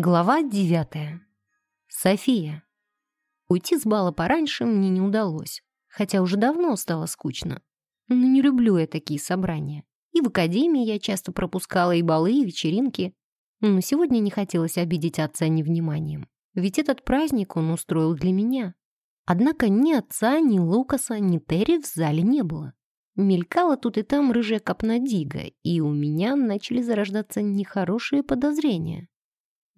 Глава девятая. София. Уйти с бала пораньше мне не удалось, хотя уже давно стало скучно. Но не люблю я такие собрания. И в академии я часто пропускала и балы, и вечеринки. Но сегодня не хотелось обидеть отца невниманием. Ведь этот праздник он устроил для меня. Однако ни отца, ни Лукаса, ни Терри в зале не было. Мелькала тут и там рыжая копна Дига, и у меня начали зарождаться нехорошие подозрения.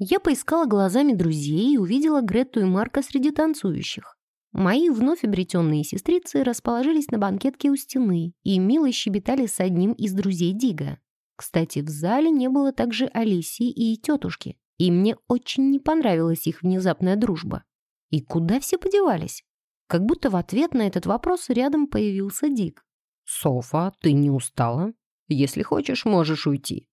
Я поискала глазами друзей и увидела Грету и Марка среди танцующих. Мои вновь обретенные сестрицы расположились на банкетке у стены и мило щебетали с одним из друзей Дига. Кстати, в зале не было также Алисии и тетушки, и мне очень не понравилась их внезапная дружба. И куда все подевались? Как будто в ответ на этот вопрос рядом появился Дик. «Софа, ты не устала? Если хочешь, можешь уйти».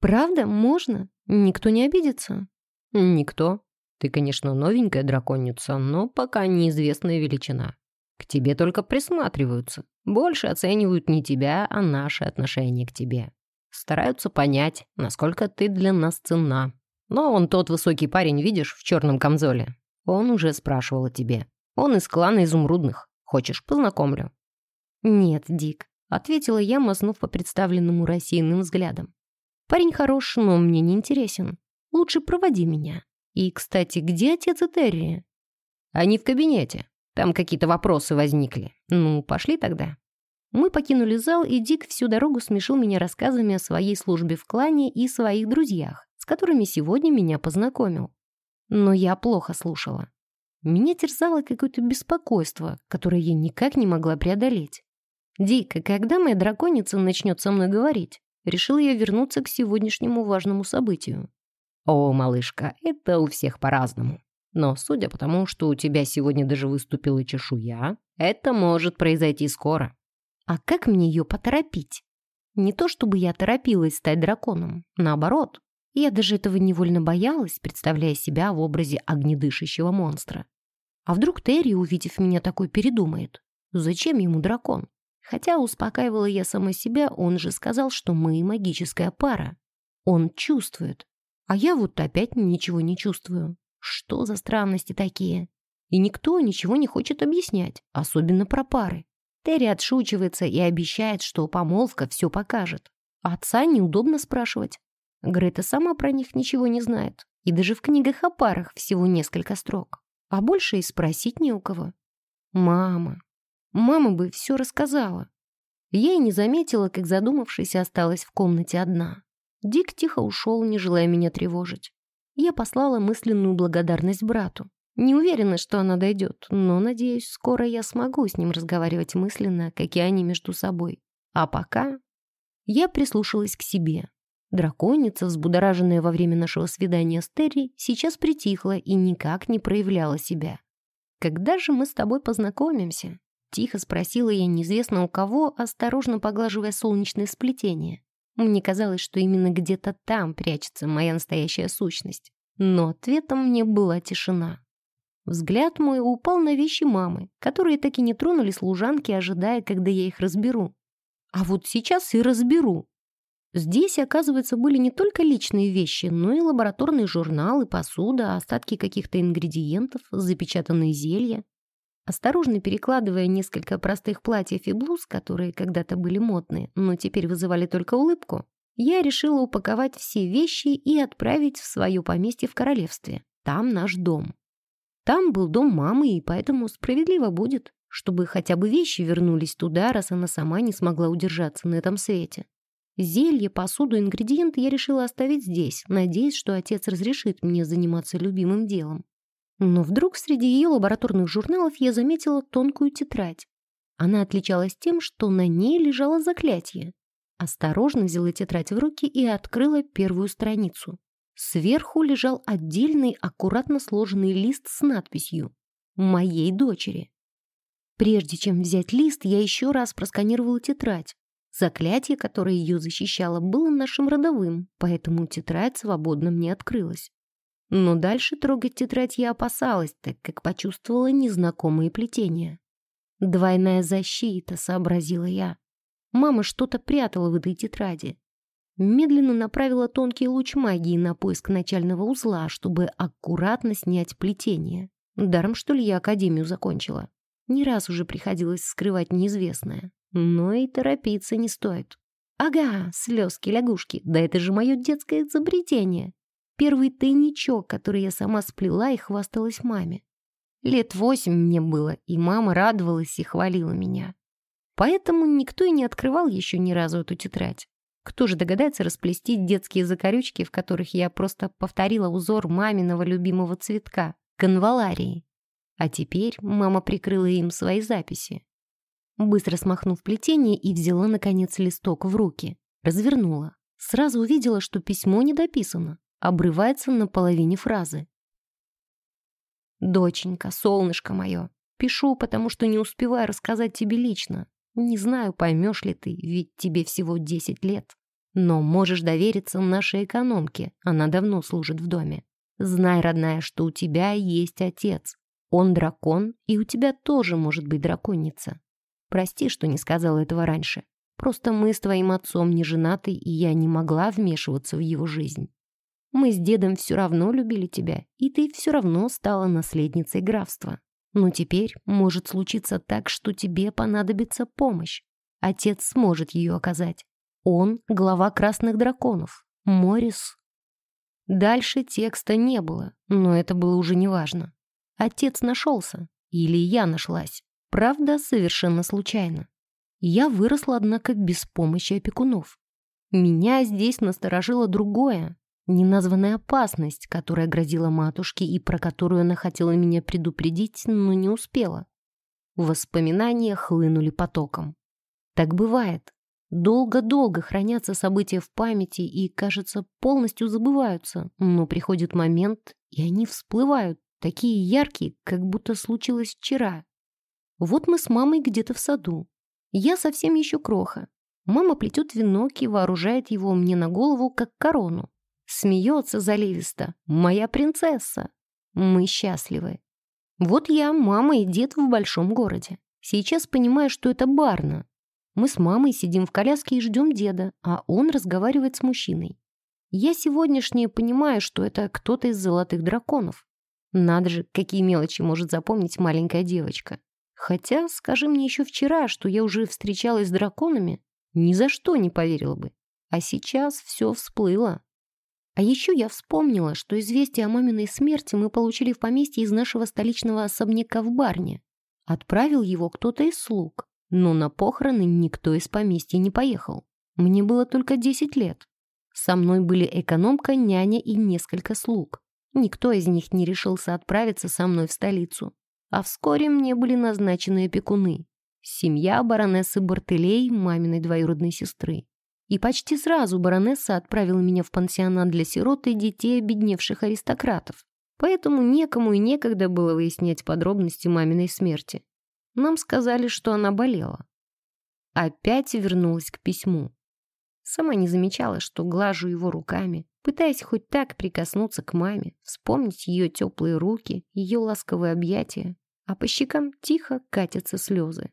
«Правда? Можно? Никто не обидится?» «Никто. Ты, конечно, новенькая драконица, но пока неизвестная величина. К тебе только присматриваются. Больше оценивают не тебя, а наши отношения к тебе. Стараются понять, насколько ты для нас ценна. Но он тот высокий парень, видишь, в черном камзоле. Он уже спрашивал о тебе. Он из клана изумрудных. Хочешь, познакомлю?» «Нет, Дик», — ответила я, мазнув по представленному рассеянным взглядом. «Парень хорош, но мне не интересен. Лучше проводи меня. И, кстати, где отец и Терри?» «Они в кабинете. Там какие-то вопросы возникли. Ну, пошли тогда». Мы покинули зал, и Дик всю дорогу смешил меня рассказами о своей службе в клане и своих друзьях, с которыми сегодня меня познакомил. Но я плохо слушала. Меня терзало какое-то беспокойство, которое я никак не могла преодолеть. «Дик, когда моя драконица начнет со мной говорить?» Решила я вернуться к сегодняшнему важному событию. «О, малышка, это у всех по-разному. Но судя по тому, что у тебя сегодня даже выступила чешуя, это может произойти скоро». «А как мне ее поторопить?» Не то чтобы я торопилась стать драконом, наоборот. Я даже этого невольно боялась, представляя себя в образе огнедышащего монстра. А вдруг Терри, увидев меня такой, передумает? Зачем ему дракон? Хотя успокаивала я сама себя, он же сказал, что мы магическая пара. Он чувствует. А я вот опять ничего не чувствую. Что за странности такие? И никто ничего не хочет объяснять, особенно про пары. Терри отшучивается и обещает, что помолвка все покажет. Отца неудобно спрашивать. Грета сама про них ничего не знает. И даже в книгах о парах всего несколько строк. А больше и спросить не у кого. Мама, Мама бы все рассказала. Я и не заметила, как задумавшись, осталась в комнате одна. Дик тихо ушел, не желая меня тревожить. Я послала мысленную благодарность брату. Не уверена, что она дойдет, но, надеюсь, скоро я смогу с ним разговаривать мысленно, как и они между собой. А пока я прислушалась к себе. Драконица, взбудораженная во время нашего свидания с Терри, сейчас притихла и никак не проявляла себя. «Когда же мы с тобой познакомимся?» Тихо спросила я неизвестно у кого, осторожно поглаживая солнечное сплетение. Мне казалось, что именно где-то там прячется моя настоящая сущность. Но ответом мне была тишина. Взгляд мой упал на вещи мамы, которые так и не тронули служанки, ожидая, когда я их разберу. А вот сейчас и разберу. Здесь, оказывается, были не только личные вещи, но и лабораторные журналы, посуда, остатки каких-то ингредиентов, запечатанные зелья. Осторожно перекладывая несколько простых платьев и блуз, которые когда-то были модные, но теперь вызывали только улыбку, я решила упаковать все вещи и отправить в свое поместье в королевстве. Там наш дом. Там был дом мамы, и поэтому справедливо будет, чтобы хотя бы вещи вернулись туда, раз она сама не смогла удержаться на этом свете. Зелье, посуду, ингредиенты я решила оставить здесь, надеясь, что отец разрешит мне заниматься любимым делом. Но вдруг среди ее лабораторных журналов я заметила тонкую тетрадь. Она отличалась тем, что на ней лежало заклятие. Осторожно взяла тетрадь в руки и открыла первую страницу. Сверху лежал отдельный, аккуратно сложенный лист с надписью «Моей дочери». Прежде чем взять лист, я еще раз просканировала тетрадь. Заклятие, которое ее защищало, было нашим родовым, поэтому тетрадь свободно мне открылась. Но дальше трогать тетрадь я опасалась, так как почувствовала незнакомые плетения. «Двойная защита», — сообразила я. Мама что-то прятала в этой тетради. медленно направила тонкий луч магии на поиск начального узла, чтобы аккуратно снять плетение. Даром, что ли, я академию закончила. Не раз уже приходилось скрывать неизвестное. Но и торопиться не стоит. Ага, слезки-лягушки, да это же мое детское изобретение. Первый тайничок, который я сама сплела и хвасталась маме. Лет восемь мне было, и мама радовалась и хвалила меня. Поэтому никто и не открывал еще ни разу эту тетрадь. Кто же догадается расплести детские закорючки, в которых я просто повторила узор маминого любимого цветка — конваларии. А теперь мама прикрыла им свои записи. Быстро смахнув плетение и взяла, наконец, листок в руки. Развернула. Сразу увидела, что письмо не дописано. Обрывается на половине фразы. «Доченька, солнышко мое, пишу, потому что не успеваю рассказать тебе лично. Не знаю, поймешь ли ты, ведь тебе всего 10 лет. Но можешь довериться нашей экономке, она давно служит в доме. Знай, родная, что у тебя есть отец. Он дракон, и у тебя тоже может быть драконица. Прости, что не сказала этого раньше. Просто мы с твоим отцом не женаты, и я не могла вмешиваться в его жизнь. Мы с дедом все равно любили тебя, и ты все равно стала наследницей графства. Но теперь может случиться так, что тебе понадобится помощь. Отец сможет ее оказать. Он — глава красных драконов. Морис. Дальше текста не было, но это было уже неважно. Отец нашелся. Или я нашлась. Правда, совершенно случайно. Я выросла, однако, без помощи опекунов. Меня здесь насторожило другое неназванная опасность, которая грозила матушке и про которую она хотела меня предупредить, но не успела. Воспоминания хлынули потоком. Так бывает. Долго-долго хранятся события в памяти и, кажется, полностью забываются, но приходит момент, и они всплывают, такие яркие, как будто случилось вчера. Вот мы с мамой где-то в саду. Я совсем еще кроха. Мама плетет венок и вооружает его мне на голову, как корону. Смеется заливисто. «Моя принцесса!» Мы счастливы. Вот я, мама и дед в большом городе. Сейчас понимаю, что это Барна. Мы с мамой сидим в коляске и ждем деда, а он разговаривает с мужчиной. Я сегодняшнее понимаю, что это кто-то из золотых драконов. Надо же, какие мелочи может запомнить маленькая девочка. Хотя, скажи мне еще вчера, что я уже встречалась с драконами, ни за что не поверила бы. А сейчас все всплыло. А еще я вспомнила, что известие о маминой смерти мы получили в поместье из нашего столичного особняка в Барне. Отправил его кто-то из слуг, но на похороны никто из поместья не поехал. Мне было только 10 лет. Со мной были экономка, няня и несколько слуг. Никто из них не решился отправиться со мной в столицу. А вскоре мне были назначены опекуны. Семья баронессы Бартелей, маминой двоюродной сестры. И почти сразу баронесса отправила меня в пансионат для сирот и детей обедневших аристократов. Поэтому некому и некогда было выяснять подробности маминой смерти. Нам сказали, что она болела. Опять вернулась к письму. Сама не замечала, что глажу его руками, пытаясь хоть так прикоснуться к маме, вспомнить ее теплые руки, ее ласковые объятия, а по щекам тихо катятся слезы.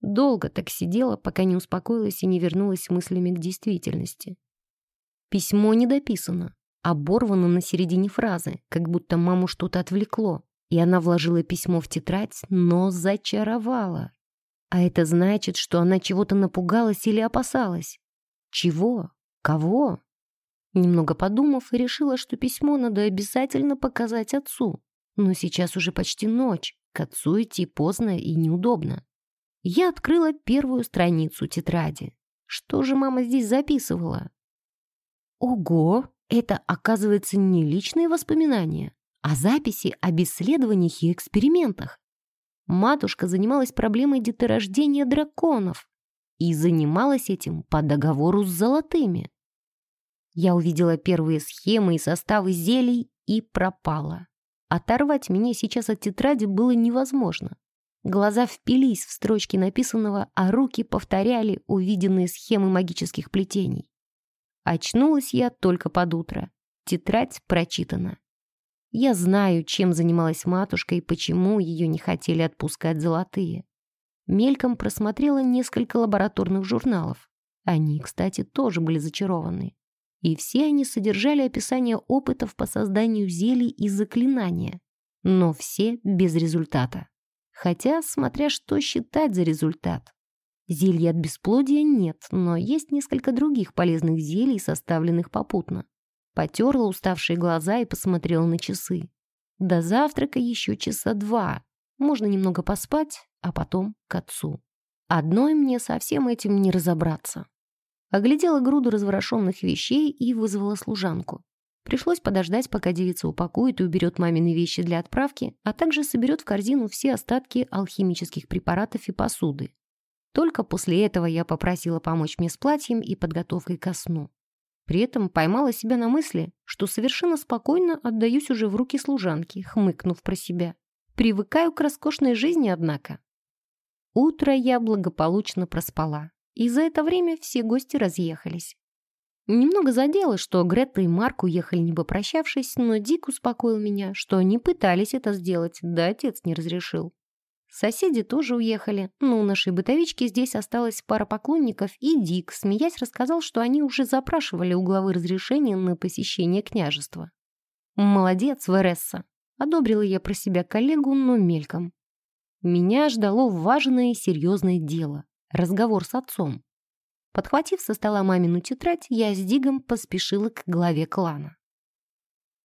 Долго так сидела, пока не успокоилась и не вернулась мыслями к действительности. Письмо не дописано, оборвано на середине фразы, как будто маму что-то отвлекло, и она вложила письмо в тетрадь, но зачаровала. А это значит, что она чего-то напугалась или опасалась. Чего? Кого? Немного подумав, решила, что письмо надо обязательно показать отцу. Но сейчас уже почти ночь, к отцу идти поздно и неудобно. Я открыла первую страницу тетради. Что же мама здесь записывала? Ого, это, оказывается, не личные воспоминания, а записи об исследованиях и экспериментах. Матушка занималась проблемой деторождения драконов и занималась этим по договору с золотыми. Я увидела первые схемы и составы зелий и пропала. Оторвать меня сейчас от тетради было невозможно. Глаза впились в строчки написанного, а руки повторяли увиденные схемы магических плетений. Очнулась я только под утро. Тетрадь прочитана. Я знаю, чем занималась матушка и почему ее не хотели отпускать золотые. Мельком просмотрела несколько лабораторных журналов. Они, кстати, тоже были зачарованы. и все они содержали описание опытов по созданию зелий и заклинания, но все без результата. Хотя, смотря что считать за результат. Зелья от бесплодия нет, но есть несколько других полезных зелий, составленных попутно. Потерла уставшие глаза и посмотрела на часы. До завтрака еще часа два. Можно немного поспать, а потом к отцу. Одной мне со всем этим не разобраться. Оглядела груду разворошенных вещей и вызвала служанку. Пришлось подождать, пока девица упакует и уберет мамины вещи для отправки, а также соберет в корзину все остатки алхимических препаратов и посуды. Только после этого я попросила помочь мне с платьем и подготовкой ко сну. При этом поймала себя на мысли, что совершенно спокойно отдаюсь уже в руки служанки, хмыкнув про себя. Привыкаю к роскошной жизни, однако. Утро я благополучно проспала, и за это время все гости разъехались. Немного задело, что Грета и Марк уехали не попрощавшись, но Дик успокоил меня, что они пытались это сделать, да отец не разрешил. Соседи тоже уехали, но у нашей бытовички здесь осталась пара поклонников, и Дик, смеясь, рассказал, что они уже запрашивали у главы разрешение на посещение княжества. «Молодец, Вересса!» — одобрила я про себя коллегу, но мельком. Меня ждало важное и серьезное дело — разговор с отцом. Подхватив со стола мамину тетрадь, я с Дигом поспешила к главе клана.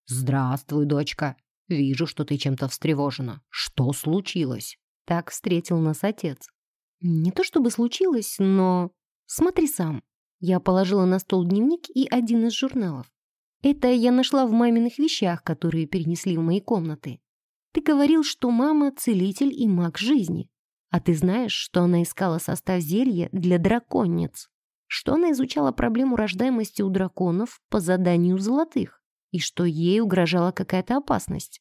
«Здравствуй, дочка. Вижу, что ты чем-то встревожена. Что случилось?» Так встретил нас отец. Не то чтобы случилось, но... Смотри сам. Я положила на стол дневник и один из журналов. Это я нашла в маминых вещах, которые перенесли в мои комнаты. Ты говорил, что мама — целитель и маг жизни. А ты знаешь, что она искала состав зелья для драконниц? Что она изучала проблему рождаемости у драконов по заданию золотых? И что ей угрожала какая-то опасность?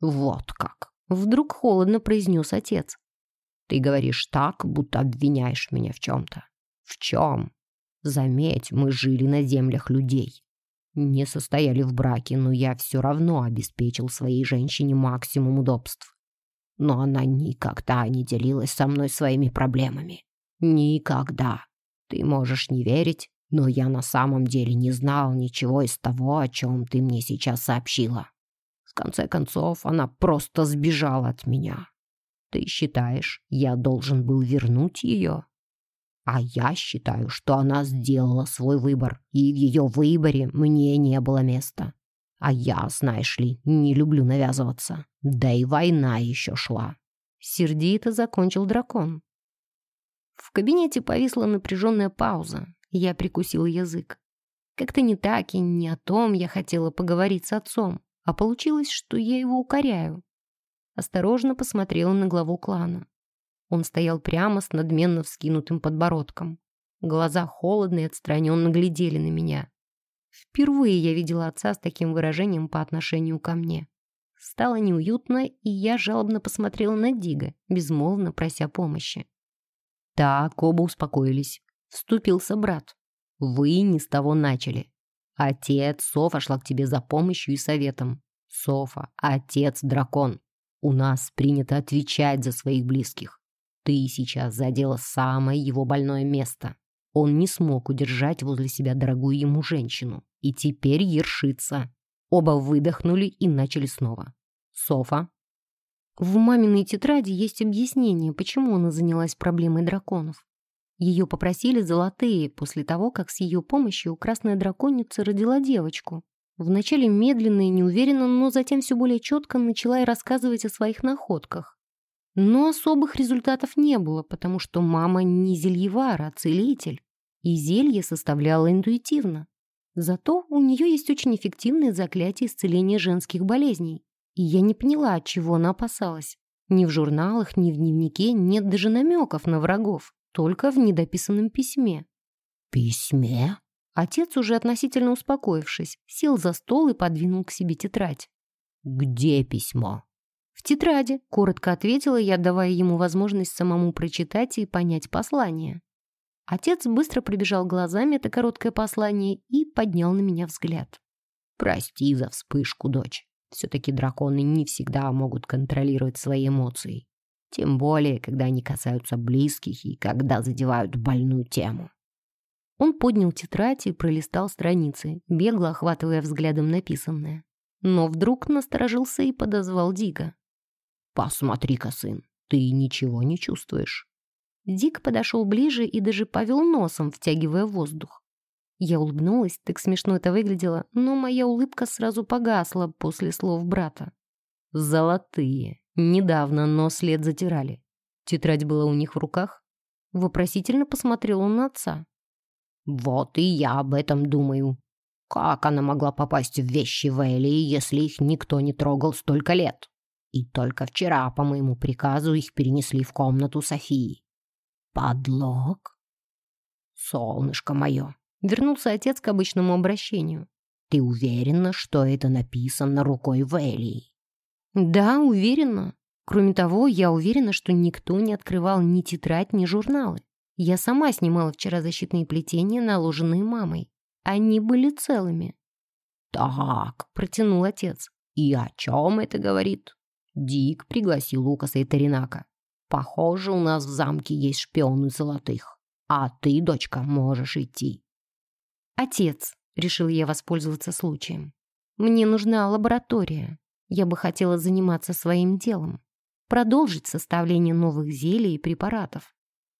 Вот как. Вдруг холодно произнес отец. «Ты говоришь так, будто обвиняешь меня в чем-то. В чем? Заметь, мы жили на землях людей. Не состояли в браке, но я все равно обеспечил своей женщине максимум удобств. Но она никогда не делилась со мной своими проблемами. Никогда. Ты можешь не верить, но я на самом деле не знал ничего из того, о чем ты мне сейчас сообщила. В конце концов, она просто сбежала от меня. Ты считаешь, я должен был вернуть ее? А я считаю, что она сделала свой выбор, и в ее выборе мне не было места. А я, знаешь ли, не люблю навязываться. Да и война еще шла. Сердито закончил дракон. В кабинете повисла напряженная пауза. Я прикусил язык. Как-то не так и не о том я хотела поговорить с отцом а получилось, что я его укоряю. Осторожно посмотрела на главу клана. Он стоял прямо с надменно вскинутым подбородком. Глаза холодно и отстраненно глядели на меня. Впервые я видела отца с таким выражением по отношению ко мне. Стало неуютно, и я жалобно посмотрела на Дига, безмолвно прося помощи. Так, оба успокоились. Вступился брат. Вы не с того начали. Отец, Софа шла к тебе за помощью и советом. Софа, отец-дракон. У нас принято отвечать за своих близких. Ты сейчас задела самое его больное место. Он не смог удержать возле себя дорогую ему женщину. И теперь ершится. Оба выдохнули и начали снова. Софа. В маминой тетради есть объяснение, почему она занялась проблемой драконов. Ее попросили золотые после того, как с ее помощью красная драконица родила девочку. Вначале медленно и неуверенно, но затем все более четко начала и рассказывать о своих находках. Но особых результатов не было, потому что мама не зельевар, а целитель. И зелье составляла интуитивно. Зато у нее есть очень эффективное заклятие исцеления женских болезней. И я не поняла, от чего она опасалась. Ни в журналах, ни в дневнике нет даже намеков на врагов только в недописанном письме. «Письме?» Отец, уже относительно успокоившись, сел за стол и подвинул к себе тетрадь. «Где письмо?» «В тетради», — коротко ответила я, давая ему возможность самому прочитать и понять послание. Отец быстро пробежал глазами это короткое послание и поднял на меня взгляд. «Прости за вспышку, дочь. Все-таки драконы не всегда могут контролировать свои эмоции. Тем более, когда они касаются близких и когда задевают больную тему. Он поднял тетрадь и пролистал страницы, бегло охватывая взглядом написанное. Но вдруг насторожился и подозвал Дика. «Посмотри-ка, сын, ты ничего не чувствуешь». Дик подошел ближе и даже повел носом, втягивая воздух. Я улыбнулась, так смешно это выглядело, но моя улыбка сразу погасла после слов брата. «Золотые. Недавно, но след затирали. Тетрадь была у них в руках?» Вопросительно посмотрел он на отца. «Вот и я об этом думаю. Как она могла попасть в вещи Вэлли, если их никто не трогал столько лет? И только вчера, по моему приказу, их перенесли в комнату Софии. Подлог? Солнышко мое, вернулся отец к обычному обращению. Ты уверена, что это написано рукой Вэлли? Да, уверена. Кроме того, я уверена, что никто не открывал ни тетрадь, ни журналы. Я сама снимала вчера защитные плетения, наложенные мамой. Они были целыми. «Так», — протянул отец. «И о чем это говорит?» Дик пригласил Лукаса и Таринака. «Похоже, у нас в замке есть шпионы золотых. А ты, дочка, можешь идти». «Отец», — решил я воспользоваться случаем. «Мне нужна лаборатория. Я бы хотела заниматься своим делом. Продолжить составление новых зелий и препаратов.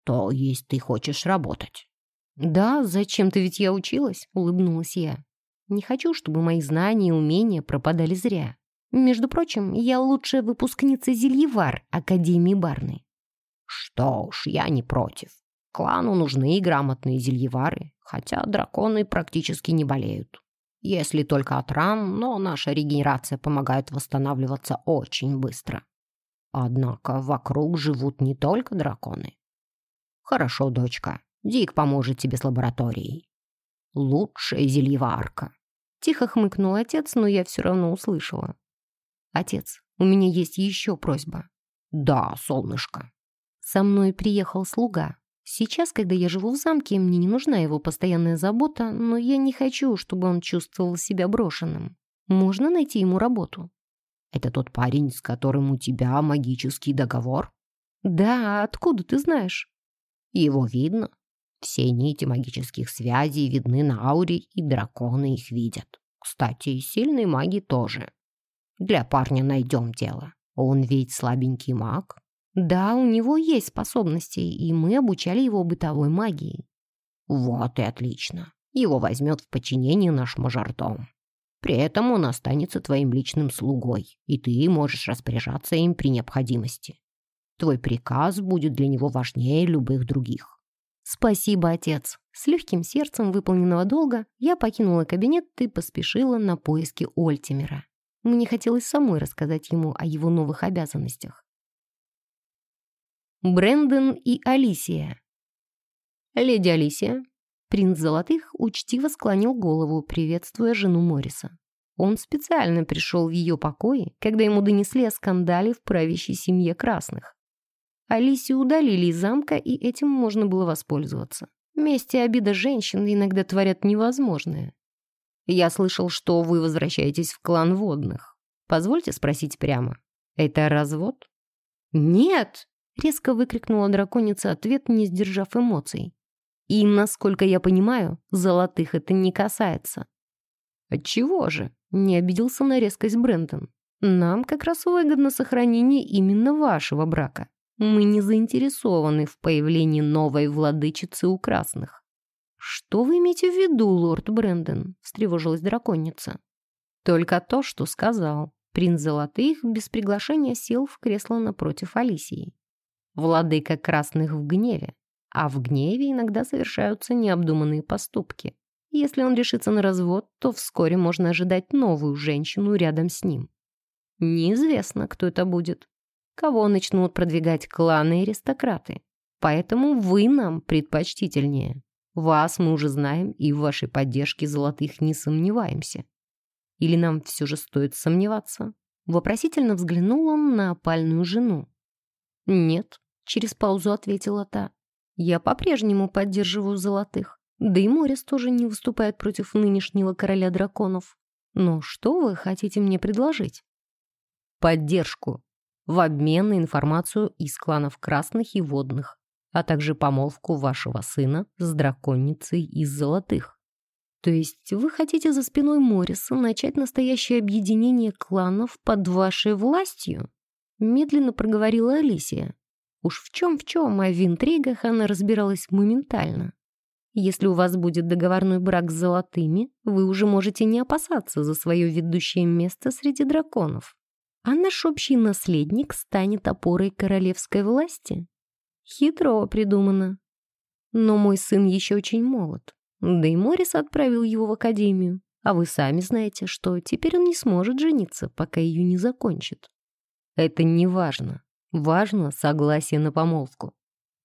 То есть ты хочешь работать? Да, зачем-то ведь я училась, улыбнулась я. Не хочу, чтобы мои знания и умения пропадали зря. Между прочим, я лучшая выпускница Зельевар Академии Барны. Что ж, я не против. Клану нужны грамотные зельевары, хотя драконы практически не болеют. Если только от ран, но наша регенерация помогает восстанавливаться очень быстро. Однако вокруг живут не только драконы. Хорошо, дочка, Дик поможет тебе с лабораторией. Лучшая зельеварка. Тихо хмыкнул отец, но я все равно услышала. Отец, у меня есть еще просьба. Да, солнышко. Со мной приехал слуга. Сейчас, когда я живу в замке, мне не нужна его постоянная забота, но я не хочу, чтобы он чувствовал себя брошенным. Можно найти ему работу. Это тот парень, с которым у тебя магический договор? Да, откуда ты знаешь? Его видно. Все нити магических связей видны на ауре, и драконы их видят. Кстати, сильные маги тоже. Для парня найдем дело. Он ведь слабенький маг. Да, у него есть способности, и мы обучали его бытовой магии. Вот и отлично. Его возьмет в подчинение наш мажордом. При этом он останется твоим личным слугой, и ты можешь распоряжаться им при необходимости. Твой приказ будет для него важнее любых других. Спасибо, отец. С легким сердцем выполненного долга я покинула кабинет и поспешила на поиски Ольтимера. Мне хотелось самой рассказать ему о его новых обязанностях. Брэндон и Алисия. Леди Алисия. Принц Золотых учтиво склонил голову, приветствуя жену Морриса. Он специально пришел в ее покои, когда ему донесли о скандале в правящей семье Красных. Алисию удалили из замка, и этим можно было воспользоваться. Месть и обида женщин иногда творят невозможное. Я слышал, что вы возвращаетесь в клан водных. Позвольте спросить прямо. Это развод? Нет! Резко выкрикнула драконица ответ, не сдержав эмоций. И, насколько я понимаю, золотых это не касается. Отчего же? Не обиделся на резкость Брентон. Нам как раз выгодно сохранение именно вашего брака. Мы не заинтересованы в появлении новой владычицы у красных. «Что вы имеете в виду, лорд Брэндон?» — встревожилась драконица. «Только то, что сказал». Принц Золотых без приглашения сел в кресло напротив Алисии. Владыка красных в гневе, а в гневе иногда совершаются необдуманные поступки. Если он решится на развод, то вскоре можно ожидать новую женщину рядом с ним. Неизвестно, кто это будет. Кого начнут продвигать кланы и аристократы. Поэтому вы нам предпочтительнее. Вас мы уже знаем и в вашей поддержке золотых не сомневаемся. Или нам все же стоит сомневаться? Вопросительно взглянул он на опальную жену. «Нет», — через паузу ответила та. «Я по-прежнему поддерживаю золотых. Да и Морис тоже не выступает против нынешнего короля драконов. Но что вы хотите мне предложить?» «Поддержку. В обмен на информацию из кланов красных и водных. а также помолвку вашего сына с драконницей из золотых. То есть вы хотите за спиной Морриса начать настоящее объединение кланов под вашей властью? Медленно проговорила Алисия. Уж в чем-в чем, а в интригах она разбиралась моментально. Если у вас будет договорной брак с золотыми, вы уже можете не опасаться за свое ведущее место среди драконов. А наш общий наследник станет опорой королевской власти. Хитро придумано. Но мой сын еще очень молод. Да и Морис отправил его в академию. А вы сами знаете, что теперь он не сможет жениться, пока ее не закончит. Это не важно. Важно согласие на помолвку.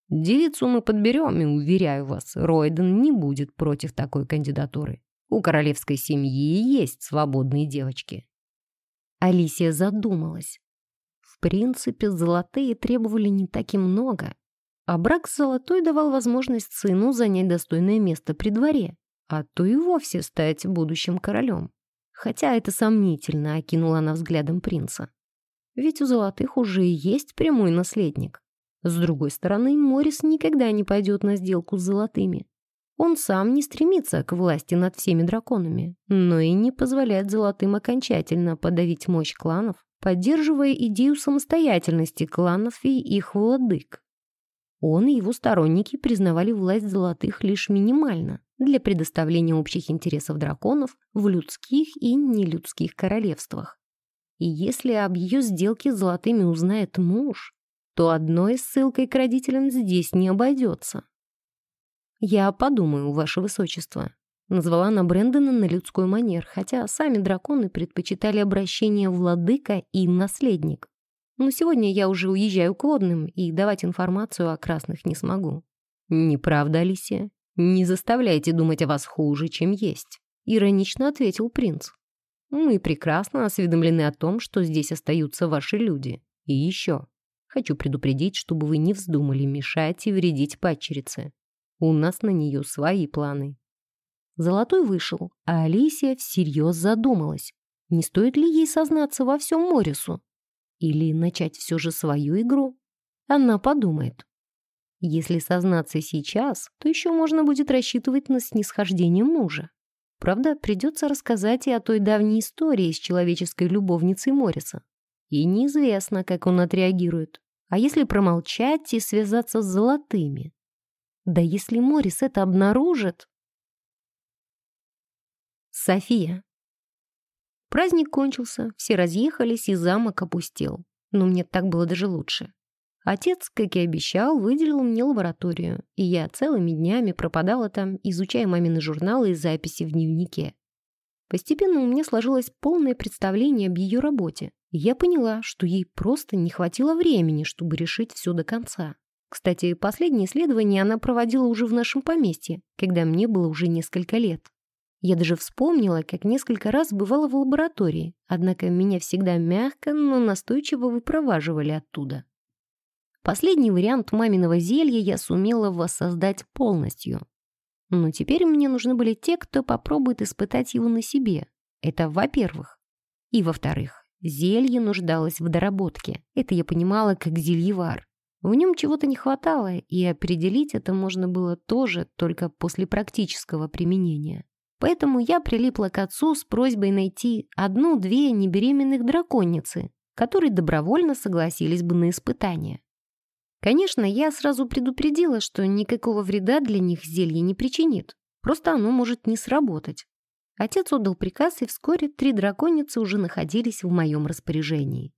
Девицу мы подберем, и, уверяю вас, Ройден не будет против такой кандидатуры. У королевской семьи есть свободные девочки. Алисия задумалась. В принципе, золотые требовали не так и много. А брак с золотой давал возможность сыну занять достойное место при дворе, а то и вовсе стать будущим королем. Хотя это сомнительно, окинула она взглядом принца. Ведь у золотых уже есть прямой наследник. С другой стороны, Морис никогда не пойдет на сделку с золотыми. Он сам не стремится к власти над всеми драконами, но и не позволяет золотым окончательно подавить мощь кланов, поддерживая идею самостоятельности кланов и их владык. Он и его сторонники признавали власть золотых лишь минимально для предоставления общих интересов драконов в людских и нелюдских королевствах. И если об ее сделке с золотыми узнает муж, то одной ссылкой к родителям здесь не обойдется. «Я подумаю, ваше высочество», — назвала она Брэндона на людской манер, хотя сами драконы предпочитали обращение «владыка» и «наследник». Но сегодня я уже уезжаю к водным, и давать информацию о красных не смогу. «Неправда, Алисия. Не заставляйте думать о вас хуже, чем есть», — иронично ответил принц. «Мы прекрасно осведомлены о том, что здесь остаются ваши люди. И еще. Хочу предупредить, чтобы вы не вздумали мешать и вредить падчерице. У нас на нее свои планы». Золотой вышел, а Алисия всерьез задумалась, не стоит ли ей сознаться во всем Морису. Или начать все же свою игру. Она подумает. Если сознаться сейчас, то еще можно будет рассчитывать на снисхождение мужа. Правда, придется рассказать и о той давней истории с человеческой любовницей Мориса. И неизвестно, как он отреагирует. А если промолчать и связаться с золотыми? Да если Морис это обнаружит... София. Праздник кончился, все разъехались, и замок опустел. Но мне так было даже лучше. Отец, как и обещал, выделил мне лабораторию, и я целыми днями пропадала там, изучая мамины журналы и записи в дневнике. Постепенно у меня сложилось полное представление об ее работе, я поняла, что ей просто не хватило времени, чтобы решить все до конца. Кстати, последнее исследование она проводила уже в нашем поместье, когда мне было уже несколько лет. Я даже вспомнила, как несколько раз бывала в лаборатории, однако меня всегда мягко, но настойчиво выпроваживали оттуда. Последний вариант маминого зелья я сумела воссоздать полностью. Но теперь мне нужны были те, кто попробует испытать его на себе. Это во-первых. И во-вторых, Зелье нуждалось в доработке. Это я понимала как зельевар. В нем чего-то не хватало, и определить это можно было тоже только после практического применения. Поэтому я прилипла к отцу с просьбой найти одну-две небеременных драконицы, которые добровольно согласились бы на испытание. Конечно, я сразу предупредила, что никакого вреда для них зелье не причинит. Просто оно может не сработать. Отец отдал приказ, и вскоре три драконицы уже находились в моем распоряжении.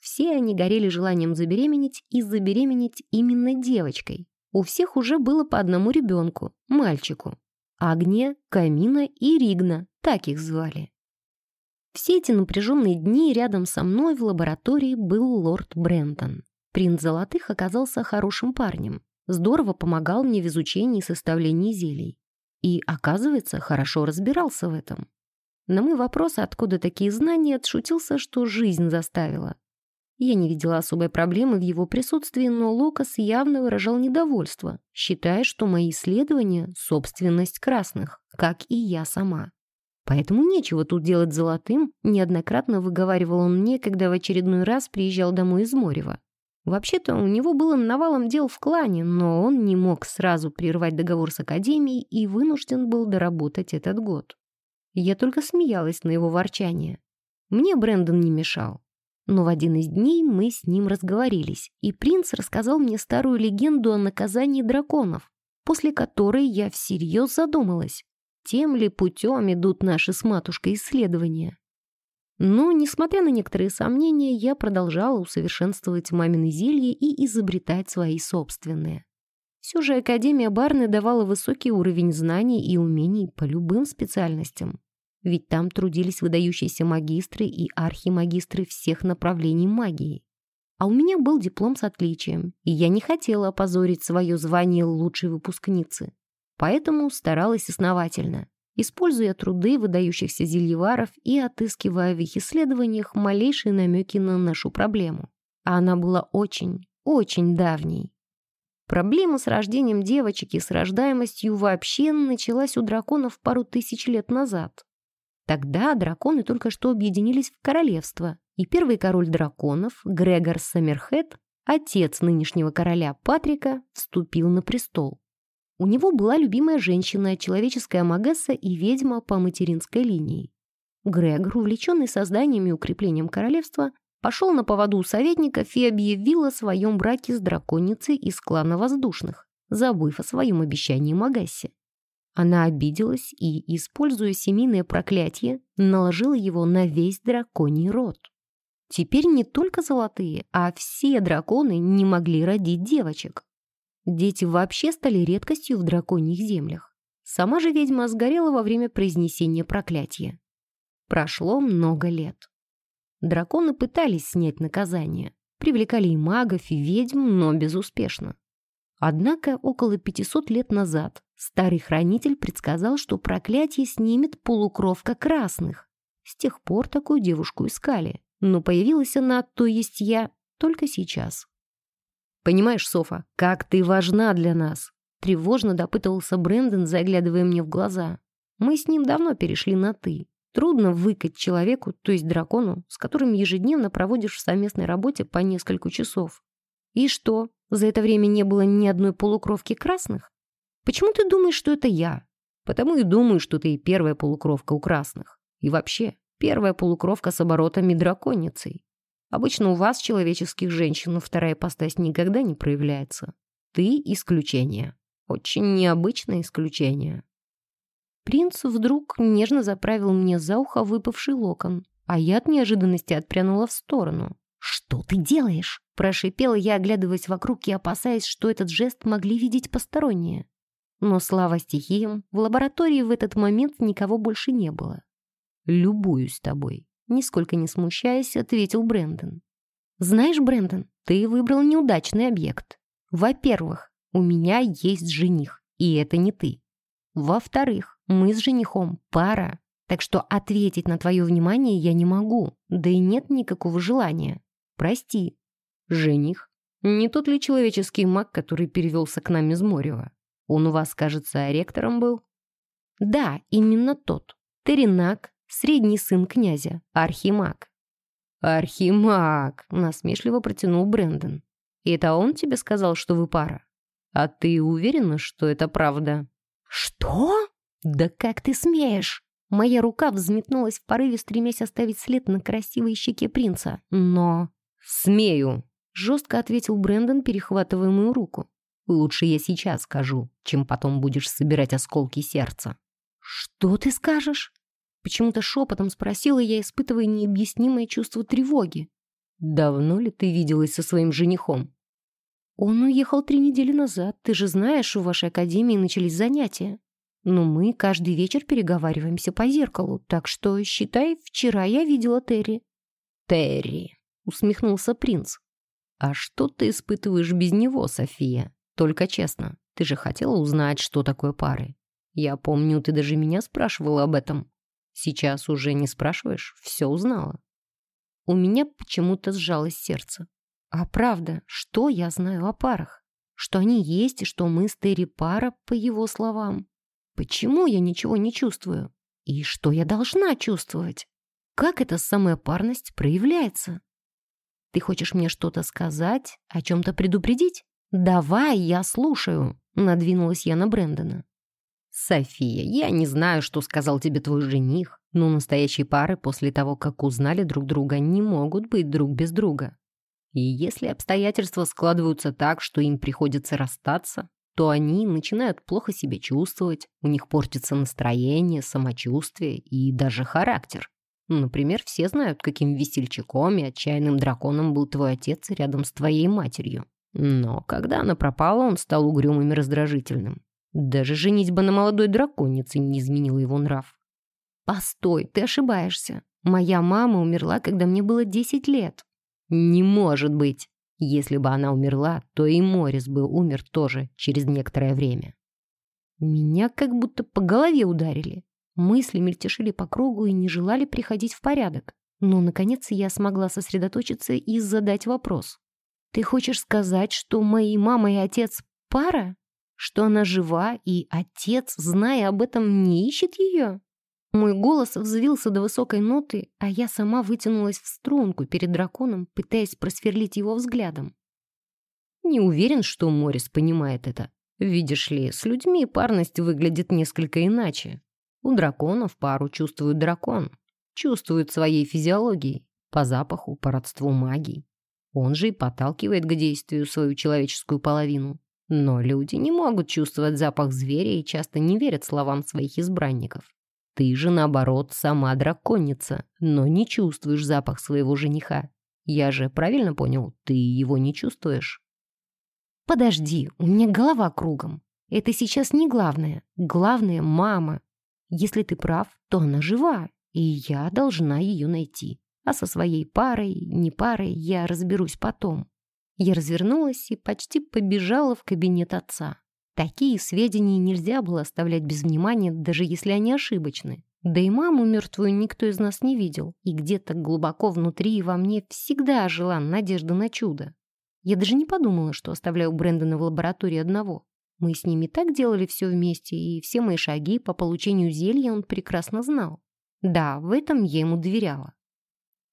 Все они горели желанием забеременеть и забеременеть именно девочкой. У всех уже было по одному ребенку, мальчику. Агния, Камина и Ригна, так их звали. Все эти напряженные дни рядом со мной в лаборатории был лорд Брентон. Принц Золотых оказался хорошим парнем. Здорово помогал мне в изучении и составлении зелий. И, оказывается, хорошо разбирался в этом. На мой вопрос, откуда такие знания, отшутился, что жизнь заставила. Я не видела особой проблемы в его присутствии, но Локас явно выражал недовольство, считая, что мои исследования — собственность красных, как и я сама. Поэтому нечего тут делать золотым, неоднократно выговаривал он мне, когда в очередной раз приезжал домой из Морева. Вообще-то у него было навалом дел в клане, но он не мог сразу прервать договор с Академией и вынужден был доработать этот год. Я только смеялась на его ворчание. Мне Брэндон не мешал. Но в один из дней мы с ним разговорились, и принц рассказал мне старую легенду о наказании драконов, после которой я всерьез задумалась, тем ли путем идут наши с матушкой исследования. Но, несмотря на некоторые сомнения, я продолжала усовершенствовать мамины зелья и изобретать свои собственные. Все же Академия Барны давала высокий уровень знаний и умений по любым специальностям. Ведь там трудились выдающиеся магистры и архимагистры всех направлений магии. А у меня был диплом с отличием, и я не хотела опозорить свое звание лучшей выпускницы. Поэтому старалась основательно, используя труды выдающихся зельеваров и отыскивая в их исследованиях малейшие намеки на нашу проблему. А она была очень, очень давней. Проблема с рождением девочек и с рождаемостью вообще началась у драконов пару тысяч лет назад. Тогда драконы только что объединились в королевство, и первый король драконов, Грегор Саммерхед, отец нынешнего короля Патрика, вступил на престол. У него была любимая женщина, человеческая магесса и ведьма по материнской линии. Грегор, увлеченный созданием и укреплением королевства, пошел на поводу у советников и объявил о своем браке с драконицей из клана воздушных, забыв о своем обещании Магассе. Она обиделась и, используя семейное проклятие, наложила его на весь драконий род. Теперь не только золотые, а все драконы не могли родить девочек. Дети вообще стали редкостью в драконьих землях. Сама же ведьма сгорела во время произнесения проклятия. Прошло много лет. Драконы пытались снять наказание, привлекали и магов, и ведьм, но безуспешно. Однако около 500 лет назад старый хранитель предсказал, что проклятие снимет полукровка красных. С тех пор такую девушку искали, но появилась она, то есть я, только сейчас. «Понимаешь, Софа, как ты важна для нас!» Тревожно допытывался Брэндон, заглядывая мне в глаза. Мы с ним давно перешли на «ты». Трудно выкать человеку, то есть дракону, с которым ежедневно проводишь в совместной работе по несколько часов. И что, за это время не было ни одной полукровки красных? Почему ты думаешь, что это я? Потому и думаю, что ты первая полукровка у красных. И вообще, первая полукровка с оборотами драконицей. Обычно у вас, человеческих женщин, вторая постась никогда не проявляется. Ты исключение. Очень необычное исключение. Принц вдруг нежно заправил мне за ухо выпавший локон, а я от неожиданности отпрянула в сторону. «Что ты делаешь?» – прошипела я, оглядываясь вокруг и опасаясь, что этот жест могли видеть посторонние. Но слава стихиям, в лаборатории в этот момент никого больше не было. «Любуюсь тобой», – нисколько не смущаясь, ответил Брэндон. «Знаешь, Брэндон, ты выбрал неудачный объект. Во-первых, у меня есть жених, и это не ты. Во-вторых, мы с женихом пара, так что ответить на твое внимание я не могу, да и нет никакого желания. Прости. Жених? Не тот ли человеческий маг, который перевелся к нам из Морева? Он у вас, кажется, ректором был? Да, именно тот. Теринак, средний сын князя, архимаг. «Архимаг!» — насмешливо протянул Брэндон. «И это он тебе сказал, что вы пара? А ты уверена, что это правда?» «Что? Да как ты смеешь?» Моя рука взметнулась в порыве, стремясь оставить след на красивой щеке принца. Но «Смею», — жестко ответил Брэндон, перехватывая мою руку. «Лучше я сейчас скажу, чем потом будешь собирать осколки сердца». «Что ты скажешь?» Почему-то шепотом спросила я, испытывая необъяснимое чувство тревоги. «Давно ли ты виделась со своим женихом?» «Он уехал три недели назад. Ты же знаешь, у вашей академии начались занятия. Но мы каждый вечер переговариваемся по зеркалу, так что, считай, вчера я видела Терри». «Терри», — усмехнулся принц. «А что ты испытываешь без него, София? Только честно, ты же хотела узнать, что такое пары. Я помню, ты даже меня спрашивала об этом. Сейчас уже не спрашиваешь, все узнала». У меня почему-то сжалось сердце. А правда, что я знаю о парах? Что они есть и что мы с Терри пара, по его словам. Почему я ничего не чувствую? И что я должна чувствовать? Как эта самая парность проявляется? Ты хочешь мне что-то сказать, о чем-то предупредить? Давай, я слушаю, надвинулась я на Брэндона. «София, я не знаю, что сказал тебе твой жених, но настоящие пары после того, как узнали друг друга, не могут быть друг без друга. И если обстоятельства складываются так, что им приходится расстаться, то они начинают плохо себя чувствовать, у них портится настроение, самочувствие и даже характер. Например, все знают, каким весельчаком и отчаянным драконом был твой отец рядом с твоей матерью. Но когда она пропала, он стал угрюмым и раздражительным. Даже женитьба на молодой драконице не изменила его нрав. «Постой, ты ошибаешься. Моя мама умерла, когда мне было 10 лет». «Не может быть. Если бы она умерла, то и Морис бы умер тоже через некоторое время». Меня как будто по голове ударили. Мысли мельтешили по кругу и не желали приходить в порядок. Но, наконец, я смогла сосредоточиться и задать вопрос. «Ты хочешь сказать, что мои мама и отец пара?» Что она жива, и отец, зная об этом, не ищет ее? Мой голос взвился до высокой ноты, а я сама вытянулась в струнку перед драконом, пытаясь просверлить его взглядом. Не уверен, что Морис понимает это. Видишь ли, с людьми парность выглядит несколько иначе. У драконов пару чувствует дракон. Чувствует своей физиологией, по запаху, по родству магии. Он же и подталкивает к действию свою человеческую половину. Но люди не могут чувствовать запах зверя и часто не верят словам своих избранников. Ты же, наоборот, сама драконица, но не чувствуешь запах своего жениха. Я же правильно понял, ты его не чувствуешь? Подожди, у меня голова кругом. Это сейчас не главное. Главное — мама. Если ты прав, то она жива, и я должна ее найти. А со своей парой, не парой, я разберусь потом. Я развернулась и почти побежала в кабинет отца. Такие сведения нельзя было оставлять без внимания, даже если они ошибочны. Да и маму мертвую никто из нас не видел, и где-то глубоко внутри во мне всегда жила надежда на чудо. Я даже не подумала, что оставляю Брэндона в лаборатории одного. Мы с ними так делали все вместе, и все мои шаги по получению зелья он прекрасно знал. Да, в этом я ему доверяла.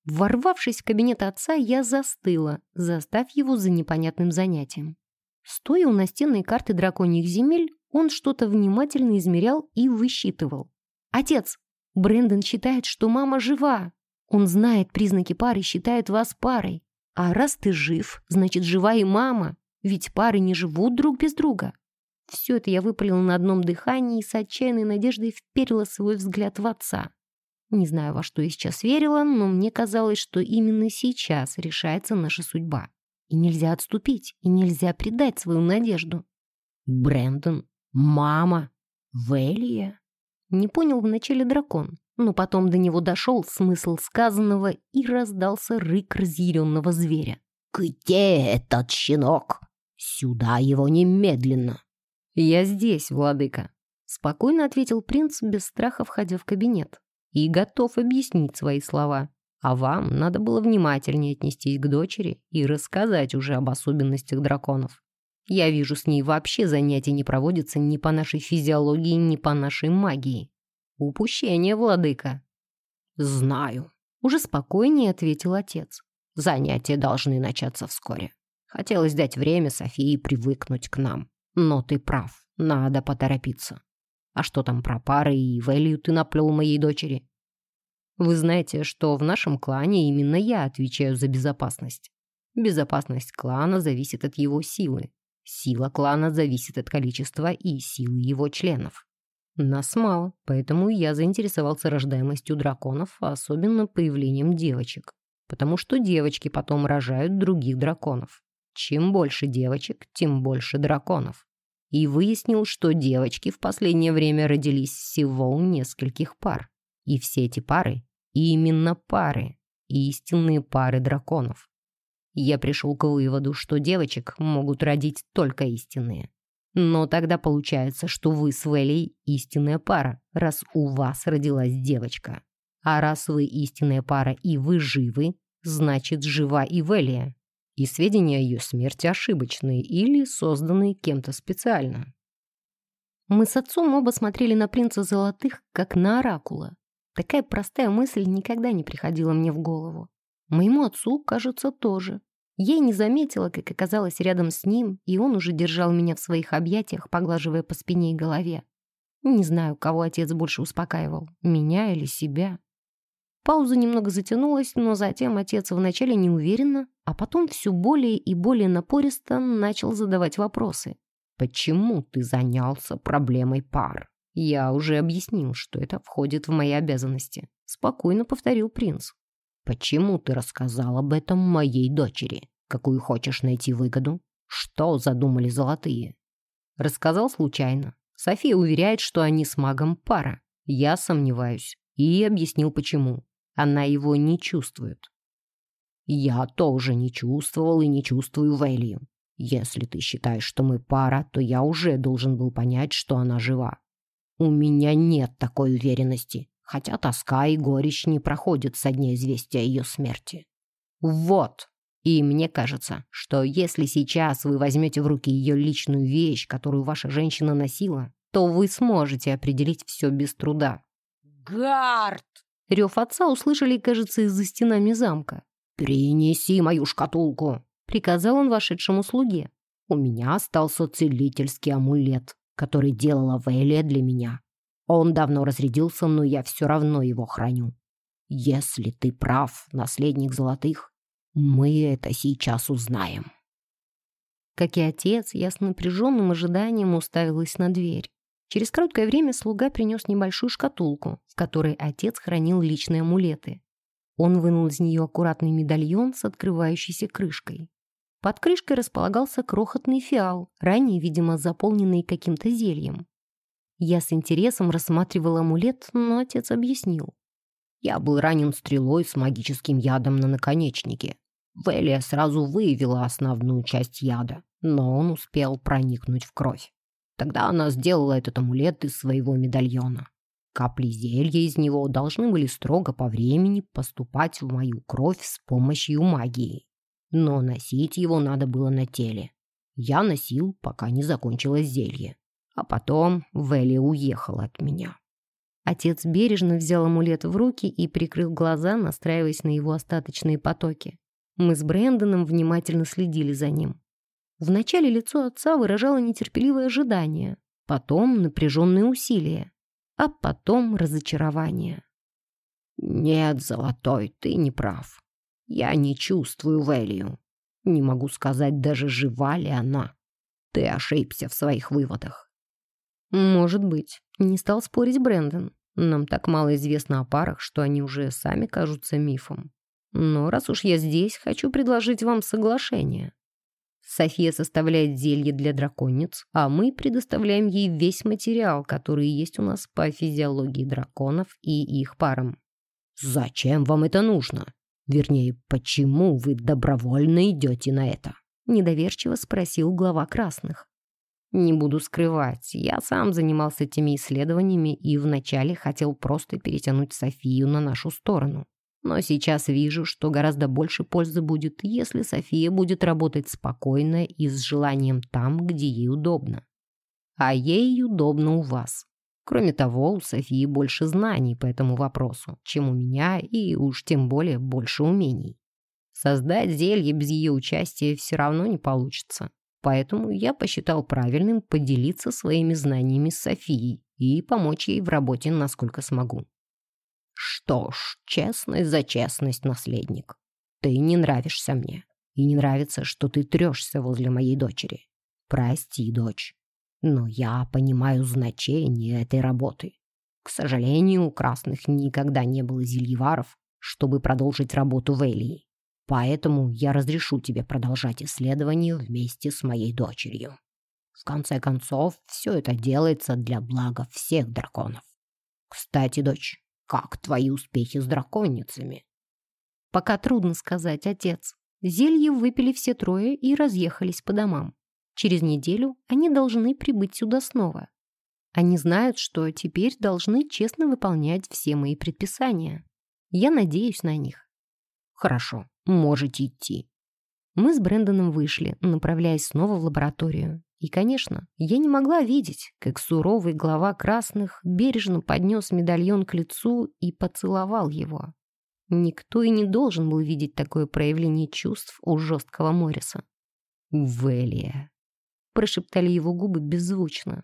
Ворвавшись в кабинет отца, я застыла, заставив его за непонятным занятием. Стоя у настенной карты драконьих земель, он что-то внимательно измерял и высчитывал. «Отец, Брэндон считает, что мама жива. Он знает признаки пары, считает вас парой. А раз ты жив, значит, жива и мама, ведь пары не живут друг без друга». Все это я выпалила на одном дыхании и с отчаянной надеждой вперила свой взгляд в отца. Не знаю, во что я сейчас верила, но мне казалось, что именно сейчас решается наша судьба. И нельзя отступить, и нельзя предать свою надежду. Брэндон, мама, Велия. Не понял вначале дракон, но потом до него дошел смысл сказанного и раздался рык разъяренного зверя. «Где этот щенок? Сюда его немедленно!» «Я здесь, владыка», — спокойно ответил принц, без страха входя в кабинет и готов объяснить свои слова. А вам надо было внимательнее отнестись к дочери и рассказать уже об особенностях драконов. Я вижу, с ней вообще занятия не проводятся ни по нашей физиологии, ни по нашей магии. Упущение, владыка. Знаю. Уже спокойнее ответил отец. Занятия должны начаться вскоре. Хотелось дать время Софии привыкнуть к нам. Но ты прав, надо поторопиться. А что там про пары и Вэлью ты наплел моей дочери? Вы знаете, что в нашем клане именно я отвечаю за безопасность. Безопасность клана зависит от его силы. Сила клана зависит от количества и силы его членов. Нас мало, поэтому я заинтересовался рождаемостью драконов, особенно появлением девочек. Потому что девочки потом рожают других драконов. Чем больше девочек, тем больше драконов и выяснил, что девочки в последнее время родились всего у нескольких пар. И все эти пары именно пары, истинные пары драконов. Я пришел к выводу, что девочек могут родить только истинные. Но тогда получается, что вы с Велей истинная пара, раз у вас родилась девочка. А раз вы истинная пара и вы живы, значит, жива и Велия и сведения о ее смерти ошибочные или созданные кем-то специально. Мы с отцом оба смотрели на принца Золотых, как на оракула. Такая простая мысль никогда не приходила мне в голову. Моему отцу, кажется, тоже. Я не заметила, как оказалась рядом с ним, и он уже держал меня в своих объятиях, поглаживая по спине и голове. Не знаю, кого отец больше успокаивал, меня или себя. Пауза немного затянулась, но затем отец вначале неуверенно, а потом все более и более напористо начал задавать вопросы. «Почему ты занялся проблемой пар?» «Я уже объяснил, что это входит в мои обязанности», — спокойно повторил принц. «Почему ты рассказал об этом моей дочери? Какую хочешь найти выгоду? Что задумали золотые?» Рассказал случайно. София уверяет, что они с магом пара. Я сомневаюсь. И объяснил, почему. Она его не чувствует. Я тоже не чувствовал и не чувствую Вэлью. Если ты считаешь, что мы пара, то я уже должен был понять, что она жива. У меня нет такой уверенности, хотя тоска и горечь не проходят со дня известия о ее смерти. Вот. И мне кажется, что если сейчас вы возьмете в руки ее личную вещь, которую ваша женщина носила, то вы сможете определить все без труда. «Гард!» Рев отца услышали, кажется, из-за стенами замка. «Принеси мою шкатулку!» — приказал он вошедшему слуге. «У меня остался целительский амулет который делала Вэлия для меня. Он давно разрядился, но я все равно его храню. Если ты прав, наследник золотых, мы это сейчас узнаем. Как и отец, я с напряженным ожиданием уставилась на дверь. Через короткое время слуга принес небольшую шкатулку, в которой отец хранил личные амулеты. Он вынул из нее аккуратный медальон с открывающейся крышкой. Под крышкой располагался крохотный фиал, ранее, видимо, заполненный каким-то зельем. Я с интересом рассматривал амулет, но отец объяснил. Я был ранен стрелой с магическим ядом на наконечнике. Велия сразу выявила основную часть яда, но он успел проникнуть в кровь. Тогда она сделала этот амулет из своего медальона. Капли зелья из него должны были строго по времени поступать в мою кровь с помощью магии но носить его надо было на теле. Я носил, пока не закончилось зелье. А потом Вэлли уехала от меня. Отец бережно взял амулет в руки и прикрыл глаза, настраиваясь на его остаточные потоки. Мы с Брэндоном внимательно следили за ним. Вначале лицо отца выражало нетерпеливое ожидание, потом напряженные усилия, а потом разочарование. «Нет, Золотой, ты не прав. Я не чувствую Вэлью. Не могу сказать, даже жива ли она. Ты ошибся в своих выводах. Может быть. Не стал спорить Брэндон. Нам так мало известно о парах, что они уже сами кажутся мифом. Но раз уж я здесь, хочу предложить вам соглашение. София составляет зелье для драконниц, а мы предоставляем ей весь материал, который есть у нас по физиологии драконов и их парам. «Зачем вам это нужно?» Вернее, почему вы добровольно идете на это?» Недоверчиво спросил глава красных. Не буду скрывать, я сам занимался этими исследованиями и вначале хотел просто перетянуть Софию на нашу сторону. Но сейчас вижу, что гораздо больше пользы будет, если София будет работать спокойно и с желанием там, где ей удобно. А ей удобно у вас. Кроме того, у Софии больше знаний по этому вопросу, чем у меня, и уж тем более больше умений. Создать зелье без ее участия все равно не получится. Поэтому я посчитал правильным поделиться своими знаниями с Софией и помочь ей в работе, насколько смогу. Что ж, честность за честность, наследник. Ты не нравишься мне. И не нравится, что ты трешься возле моей дочери. Прости, дочь. Но я понимаю значение этой работы. К сожалению, у красных никогда не было зельеваров, чтобы продолжить работу в Элии. Поэтому я разрешу тебе продолжать исследование вместе с моей дочерью. В конце концов, все это делается для блага всех драконов. Кстати, дочь, как твои успехи с драконницами? Пока трудно сказать, отец. Зелье выпили все трое и разъехались по домам. Через неделю они должны прибыть сюда снова. Они знают, что теперь должны честно выполнять все мои предписания. Я надеюсь на них. Хорошо, можете идти. Мы с Брэндоном вышли, направляясь снова в лабораторию. И, конечно, я не могла видеть, как суровый глава красных бережно поднес медальон к лицу и поцеловал его. Никто и не должен был видеть такое проявление чувств у жесткого Мориса. «Велия!» — прошептали его губы беззвучно.